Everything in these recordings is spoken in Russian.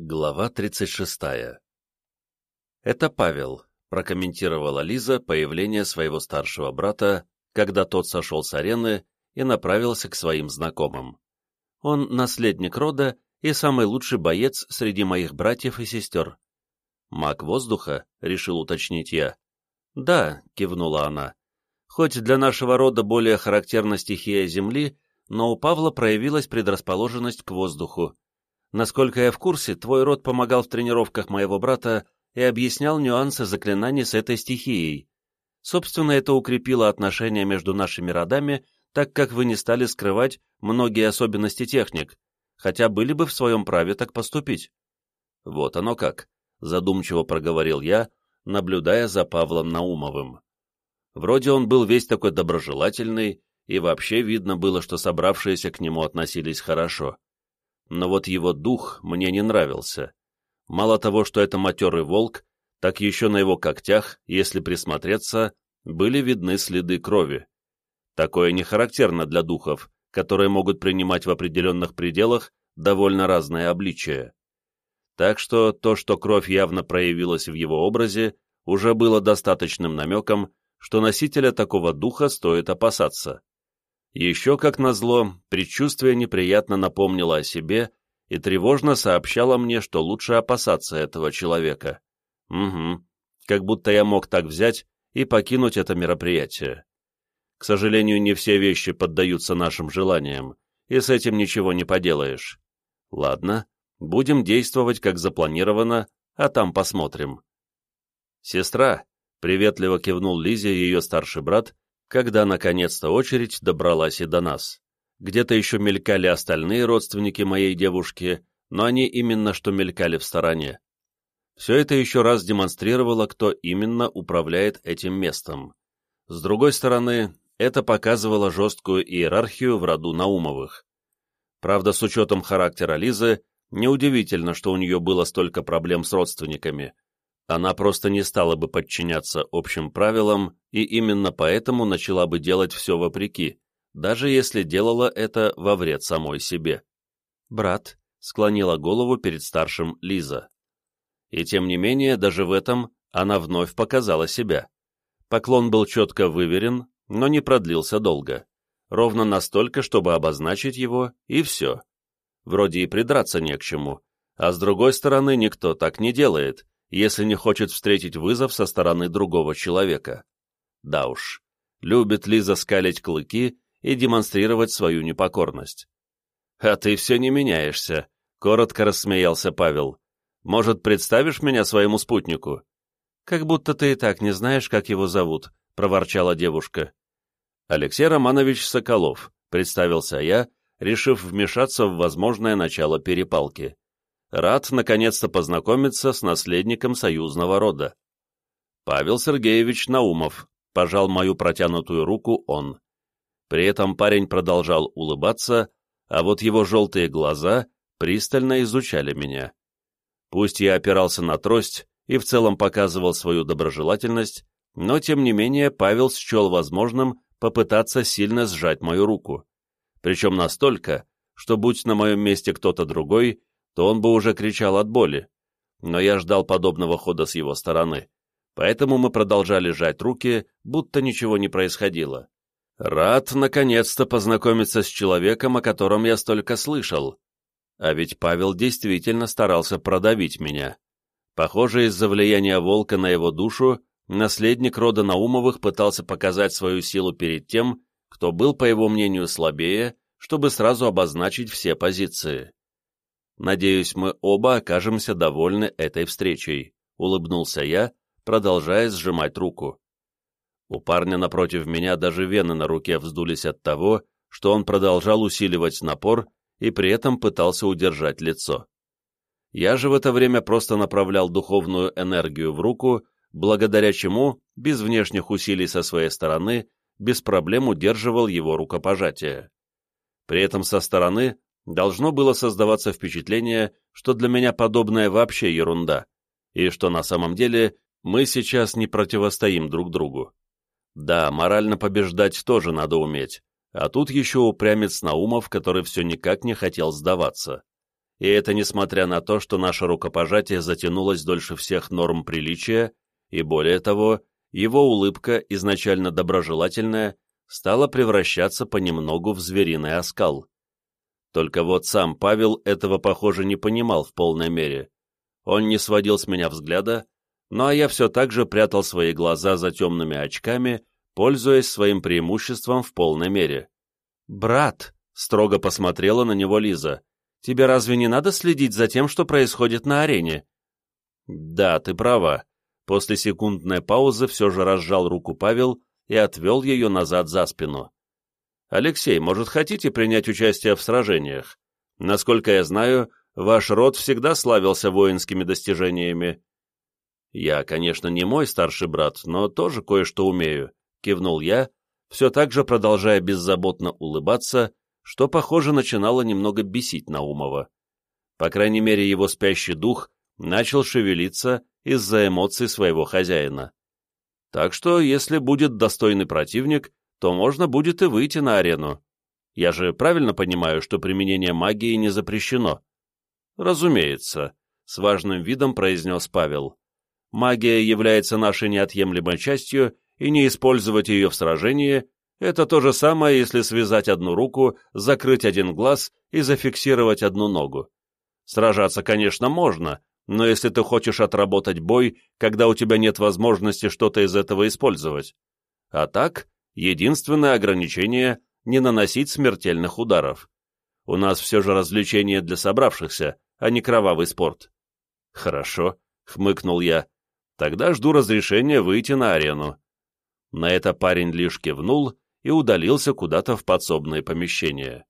Глава 36. «Это Павел», — прокомментировала Лиза появление своего старшего брата, когда тот сошел с арены и направился к своим знакомым. «Он наследник рода и самый лучший боец среди моих братьев и сестер». «Маг воздуха?» — решил уточнить я. «Да», — кивнула она. «Хоть для нашего рода более характерна стихия Земли, но у Павла проявилась предрасположенность к воздуху Насколько я в курсе, твой род помогал в тренировках моего брата и объяснял нюансы заклинаний с этой стихией. Собственно, это укрепило отношения между нашими родами, так как вы не стали скрывать многие особенности техник, хотя были бы в своем праве так поступить. Вот оно как, задумчиво проговорил я, наблюдая за Павлом Наумовым. Вроде он был весь такой доброжелательный, и вообще видно было, что собравшиеся к нему относились хорошо но вот его дух мне не нравился. Мало того, что это матерый волк, так еще на его когтях, если присмотреться, были видны следы крови. Такое не характерно для духов, которые могут принимать в определенных пределах довольно разные обличия. Так что то, что кровь явно проявилась в его образе, уже было достаточным намеком, что носителя такого духа стоит опасаться. Еще, как назло, предчувствие неприятно напомнило о себе и тревожно сообщало мне, что лучше опасаться этого человека. Угу, как будто я мог так взять и покинуть это мероприятие. К сожалению, не все вещи поддаются нашим желаниям, и с этим ничего не поделаешь. Ладно, будем действовать, как запланировано, а там посмотрим. «Сестра», — приветливо кивнул Лизе ее старший брат, когда наконец-то очередь добралась и до нас. Где-то еще мелькали остальные родственники моей девушки, но они именно что мелькали в стороне. Все это еще раз демонстрировало, кто именно управляет этим местом. С другой стороны, это показывало жесткую иерархию в роду Наумовых. Правда, с учетом характера Лизы, неудивительно, что у нее было столько проблем с родственниками, она просто не стала бы подчиняться общим правилам и именно поэтому начала бы делать все вопреки, даже если делала это во вред самой себе. «Брат», — склонила голову перед старшим Лиза. И тем не менее, даже в этом она вновь показала себя. Поклон был четко выверен, но не продлился долго. Ровно настолько, чтобы обозначить его, и все. Вроде и придраться не к чему, а с другой стороны, никто так не делает, если не хочет встретить вызов со стороны другого человека. Да уж, любит Лиза скалить клыки и демонстрировать свою непокорность. «А ты все не меняешься», — коротко рассмеялся Павел. «Может, представишь меня своему спутнику?» «Как будто ты и так не знаешь, как его зовут», — проворчала девушка. «Алексей Романович Соколов», — представился я, решив вмешаться в возможное начало перепалки рад наконец-то познакомиться с наследником союзного рода. Павел Сергеевич Наумов, пожал мою протянутую руку он. При этом парень продолжал улыбаться, а вот его желтые глаза пристально изучали меня. Пусть я опирался на трость и в целом показывал свою доброжелательность, но тем не менее Павел счел возможным попытаться сильно сжать мою руку. Причем настолько, что будь на моем месте кто-то другой, то он бы уже кричал от боли. Но я ждал подобного хода с его стороны, поэтому мы продолжали жать руки, будто ничего не происходило. Рад, наконец-то, познакомиться с человеком, о котором я столько слышал. А ведь Павел действительно старался продавить меня. Похоже, из-за влияния волка на его душу, наследник рода Наумовых пытался показать свою силу перед тем, кто был, по его мнению, слабее, чтобы сразу обозначить все позиции. Надеюсь, мы оба окажемся довольны этой встречей», — улыбнулся я, продолжая сжимать руку. У парня напротив меня даже вены на руке вздулись от того, что он продолжал усиливать напор и при этом пытался удержать лицо. Я же в это время просто направлял духовную энергию в руку, благодаря чему, без внешних усилий со своей стороны, без проблем удерживал его рукопожатие. При этом со стороны должно было создаваться впечатление, что для меня подобное вообще ерунда, и что на самом деле мы сейчас не противостоим друг другу. Да, морально побеждать тоже надо уметь, а тут еще упрямец Наумов, который все никак не хотел сдаваться. и это несмотря на то, что наше рукопожатие затянулось дольше всех норм приличия, и более того, его улыбка, изначально доброжелательная, стала превращаться понемногу в звериный оскал. Только вот сам Павел этого, похоже, не понимал в полной мере. Он не сводил с меня взгляда, ну а я все так же прятал свои глаза за темными очками, пользуясь своим преимуществом в полной мере. «Брат», — строго посмотрела на него Лиза, — «тебе разве не надо следить за тем, что происходит на арене?» «Да, ты права». После секундной паузы все же разжал руку Павел и отвел ее назад за спину. «Алексей, может, хотите принять участие в сражениях? Насколько я знаю, ваш род всегда славился воинскими достижениями». «Я, конечно, не мой старший брат, но тоже кое-что умею», — кивнул я, все так же продолжая беззаботно улыбаться, что, похоже, начинало немного бесить Наумова. По крайней мере, его спящий дух начал шевелиться из-за эмоций своего хозяина. Так что, если будет достойный противник, то можно будет и выйти на арену. Я же правильно понимаю, что применение магии не запрещено? Разумеется, с важным видом произнес Павел. Магия является нашей неотъемлемой частью, и не использовать ее в сражении — это то же самое, если связать одну руку, закрыть один глаз и зафиксировать одну ногу. Сражаться, конечно, можно, но если ты хочешь отработать бой, когда у тебя нет возможности что-то из этого использовать. А так, единственное ограничение — не наносить смертельных ударов. У нас все же развлечение для собравшихся, а не кровавый спорт. Хорошо, — хмыкнул я. Тогда жду разрешения выйти на арену. На это парень лишь кивнул и удалился куда-то в подсобное помещение.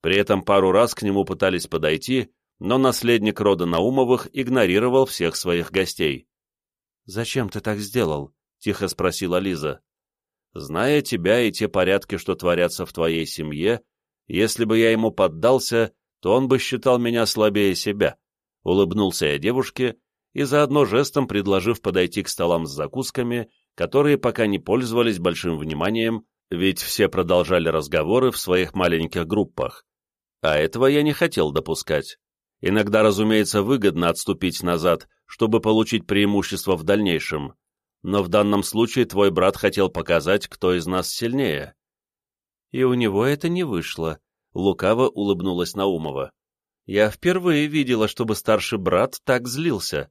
При этом пару раз к нему пытались подойти, но наследник рода Наумовых игнорировал всех своих гостей. «Зачем ты так сделал?» — тихо спросила Лиза. «Зная тебя и те порядки, что творятся в твоей семье, если бы я ему поддался, то он бы считал меня слабее себя», — улыбнулся я девушке и заодно жестом предложив подойти к столам с закусками, которые пока не пользовались большим вниманием, ведь все продолжали разговоры в своих маленьких группах. А этого я не хотел допускать. Иногда, разумеется, выгодно отступить назад, чтобы получить преимущество в дальнейшем, но в данном случае твой брат хотел показать, кто из нас сильнее. И у него это не вышло, — лукаво улыбнулась Наумова. Я впервые видела, чтобы старший брат так злился.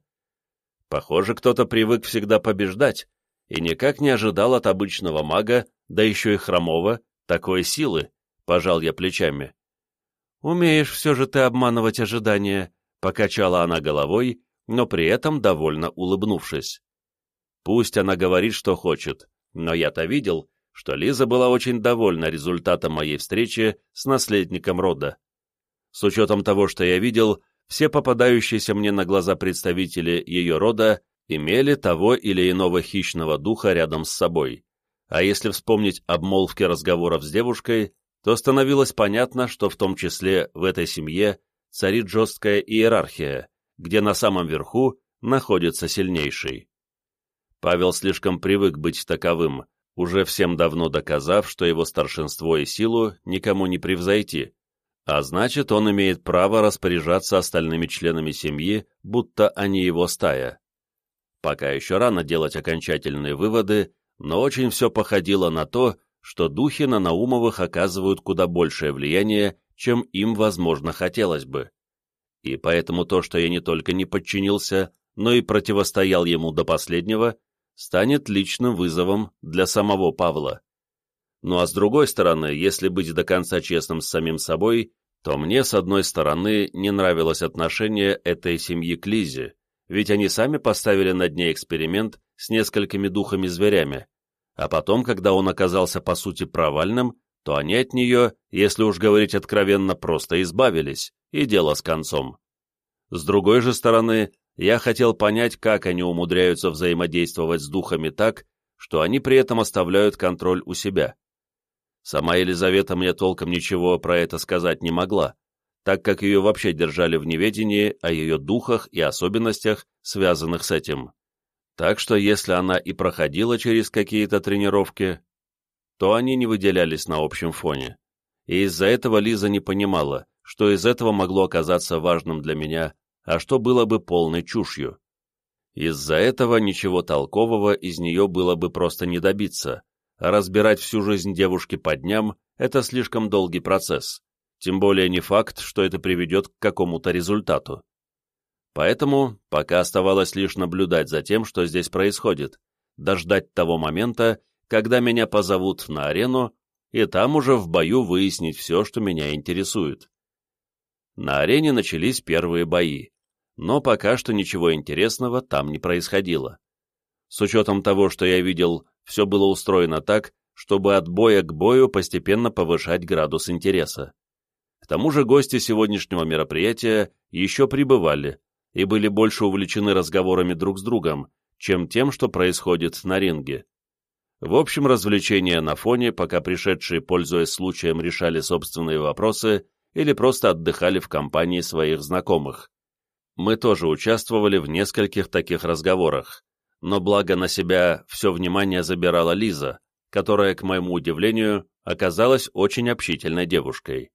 Похоже, кто-то привык всегда побеждать и никак не ожидал от обычного мага, да еще и хромого, такой силы, — пожал я плечами. «Умеешь все же ты обманывать ожидания», — покачала она головой, но при этом довольно улыбнувшись. Пусть она говорит, что хочет, но я-то видел, что Лиза была очень довольна результатом моей встречи с наследником рода. С учетом того, что я видел, все попадающиеся мне на глаза представители ее рода имели того или иного хищного духа рядом с собой. А если вспомнить обмолвки разговоров с девушкой, то становилось понятно, что в том числе в этой семье царит жесткая иерархия, где на самом верху находится сильнейший. Павел слишком привык быть таковым, уже всем давно доказав, что его старшинство и силу никому не превзойти, а значит, он имеет право распоряжаться остальными членами семьи, будто они его стая. Пока еще рано делать окончательные выводы, но очень все походило на то, что духи на Наумовых оказывают куда большее влияние, чем им, возможно, хотелось бы. И поэтому то, что я не только не подчинился, но и противостоял ему до последнего, станет личным вызовом для самого Павла. Ну а с другой стороны, если быть до конца честным с самим собой, то мне, с одной стороны, не нравилось отношение этой семьи к Лизе, ведь они сами поставили над ней эксперимент с несколькими духами-зверями, а потом, когда он оказался по сути провальным, то они от нее, если уж говорить откровенно, просто избавились, и дело с концом. С другой же стороны, я хотел понять, как они умудряются взаимодействовать с духами так, что они при этом оставляют контроль у себя. Сама Елизавета мне толком ничего про это сказать не могла, так как ее вообще держали в неведении о ее духах и особенностях, связанных с этим. Так что если она и проходила через какие-то тренировки, то они не выделялись на общем фоне. И из-за этого Лиза не понимала, что из этого могло оказаться важным для меня, а что было бы полной чушью. Из-за этого ничего толкового из нее было бы просто не добиться, а разбирать всю жизнь девушки по дням – это слишком долгий процесс, тем более не факт, что это приведет к какому-то результату. Поэтому пока оставалось лишь наблюдать за тем, что здесь происходит, дождать того момента, когда меня позовут на арену, и там уже в бою выяснить все, что меня интересует. На арене начались первые бои, но пока что ничего интересного там не происходило. С учетом того, что я видел, все было устроено так, чтобы от боя к бою постепенно повышать градус интереса. К тому же гости сегодняшнего мероприятия еще прибывали и были больше увлечены разговорами друг с другом, чем тем, что происходит на ринге. В общем, развлечения на фоне, пока пришедшие, пользуясь случаем, решали собственные вопросы или просто отдыхали в компании своих знакомых. Мы тоже участвовали в нескольких таких разговорах, но благо на себя все внимание забирала Лиза, которая, к моему удивлению, оказалась очень общительной девушкой.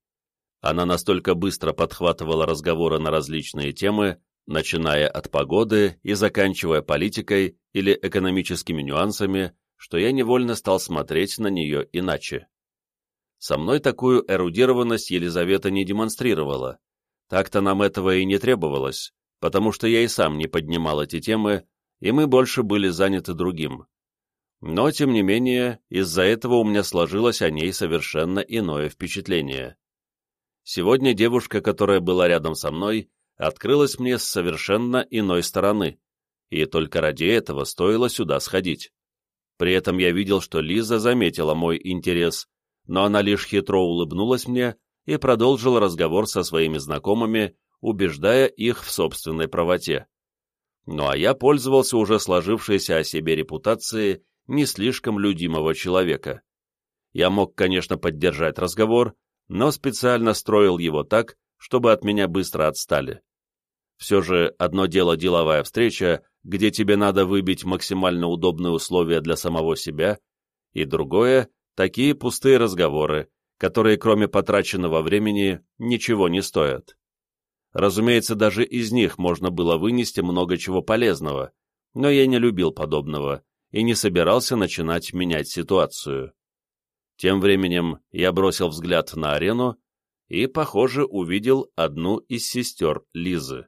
Она настолько быстро подхватывала разговоры на различные темы, начиная от погоды и заканчивая политикой или экономическими нюансами, что я невольно стал смотреть на нее иначе. Со мной такую эрудированность Елизавета не демонстрировала. Так-то нам этого и не требовалось, потому что я и сам не поднимал эти темы, и мы больше были заняты другим. Но, тем не менее, из-за этого у меня сложилось о ней совершенно иное впечатление. Сегодня девушка, которая была рядом со мной, открылась мне с совершенно иной стороны, и только ради этого стоило сюда сходить. При этом я видел, что Лиза заметила мой интерес, но она лишь хитро улыбнулась мне и продолжила разговор со своими знакомыми, убеждая их в собственной правоте. Ну а я пользовался уже сложившейся о себе репутацией не слишком людимого человека. Я мог, конечно, поддержать разговор, но специально строил его так, чтобы от меня быстро отстали. Все же одно дело деловая встреча, где тебе надо выбить максимально удобные условия для самого себя, и другое — такие пустые разговоры, которые кроме потраченного времени ничего не стоят. Разумеется, даже из них можно было вынести много чего полезного, но я не любил подобного и не собирался начинать менять ситуацию. Тем временем я бросил взгляд на арену и, похоже, увидел одну из сестер Лизы.